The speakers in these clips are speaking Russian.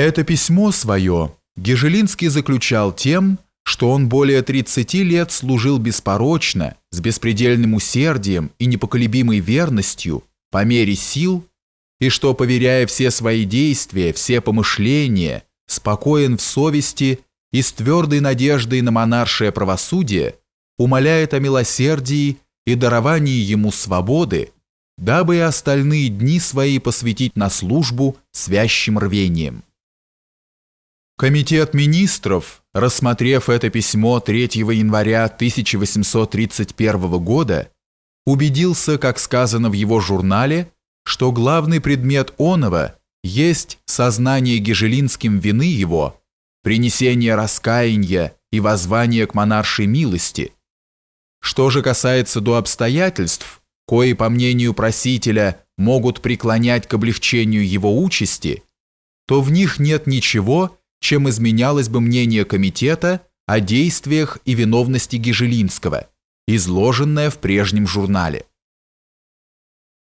Это письмо свое Гежелинский заключал тем, что он более 30 лет служил беспорочно, с беспредельным усердием и непоколебимой верностью, по мере сил, и что, поверяя все свои действия, все помышления, спокоен в совести и с твердой надеждой на монаршее правосудие, умоляет о милосердии и даровании ему свободы, дабы и остальные дни свои посвятить на службу с вящим рвением. Комитет министров, рассмотрев это письмо 3 января 1831 года, убедился, как сказано в его журнале, что главный предмет оного есть сознание Гежелинским вины его, принесение раскаяния и воззвание к монаршей милости. Что же касается до обстоятельств, кои, по мнению просителя, могут преклонять к облегчению его участи, то в них нет ничего, чем изменялось бы мнение комитета о действиях и виновности Гежелинского, изложенное в прежнем журнале.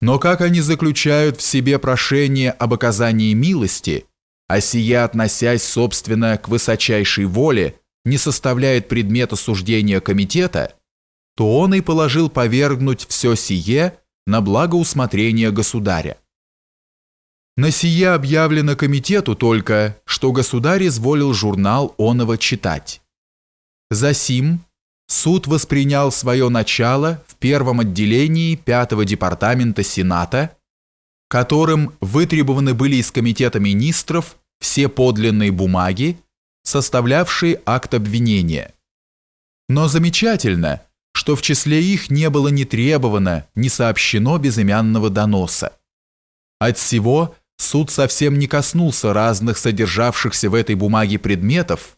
Но как они заключают в себе прошение об оказании милости, а сия, относясь, собственно, к высочайшей воле, не составляет предмета суждения комитета, то он и положил повергнуть все сие на благо усмотрения государя. На сие объявлено комитету только, что государь изволил журнал оного читать. Засим суд воспринял свое начало в первом отделении пятого департамента Сената, которым вытребованы были из комитета министров все подлинные бумаги, составлявшие акт обвинения. Но замечательно, что в числе их не было ни требовано, ни сообщено безымянного доноса. От всего суд совсем не коснулся разных содержавшихся в этой бумаге предметов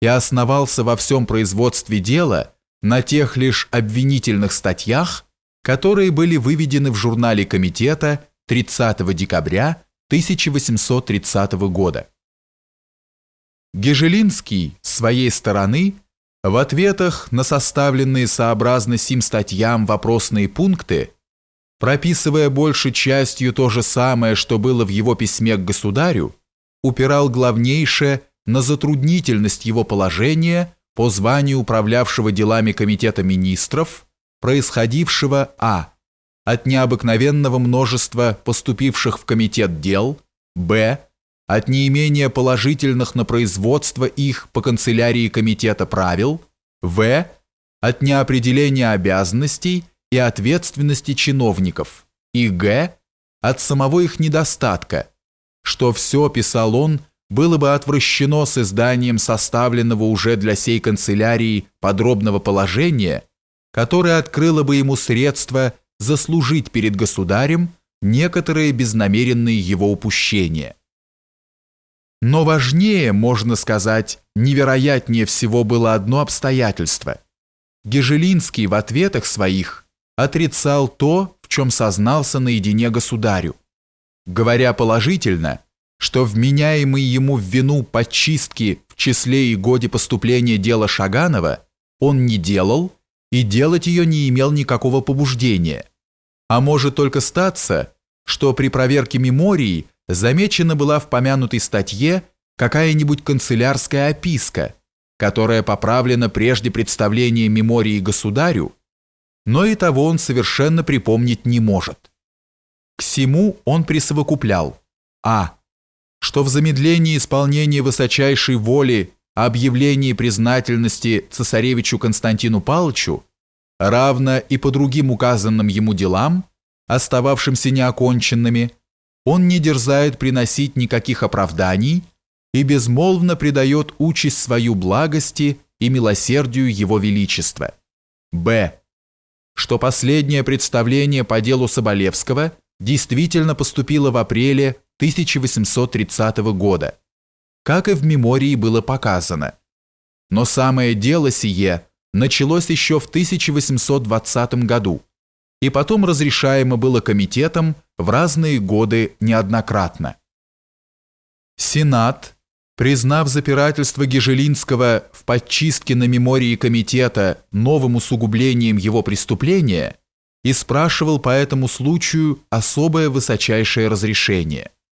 и основался во всем производстве дела на тех лишь обвинительных статьях, которые были выведены в журнале комитета 30 декабря 1830 года. Гежелинский, с своей стороны, в ответах на составленные сообразно сим статьям вопросные пункты прописывая большей частью то же самое, что было в его письме к государю, упирал главнейшее на затруднительность его положения по званию управлявшего делами Комитета министров, происходившего а. от необыкновенного множества поступивших в Комитет дел, б. от неимения положительных на производство их по канцелярии Комитета правил, в. от неопределения обязанностей и ответственности чиновников, и г. от самого их недостатка, что все, писал он, было бы отвращено с изданием составленного уже для сей канцелярии подробного положения, которое открыло бы ему средства заслужить перед государем некоторые безнамеренные его упущения. Но важнее, можно сказать, невероятнее всего было одно обстоятельство. Гежелинский в ответах своих отрицал то, в чем сознался наедине государю, говоря положительно, что вменяемый ему в вину подчистки в числе и годе поступления дела Шаганова он не делал и делать ее не имел никакого побуждения, а может только статься, что при проверке мемории замечена была в помянутой статье какая-нибудь канцелярская описка, которая поправлена прежде представления мемории государю, но и того он совершенно припомнить не может. К всему он присовокуплял а. что в замедлении исполнения высочайшей воли объявлении признательности цесаревичу Константину Павловичу, равно и по другим указанным ему делам, остававшимся неоконченными, он не дерзает приносить никаких оправданий и безмолвно предает участь свою благости и милосердию его величества. Б что последнее представление по делу Соболевского действительно поступило в апреле 1830 года, как и в мемории было показано. Но самое дело сие началось еще в 1820 году и потом разрешаемо было комитетом в разные годы неоднократно. Сенат признав запирательство Гежелинского в подчистке на мемории комитета новым усугублением его преступления, и спрашивал по этому случаю особое высочайшее разрешение.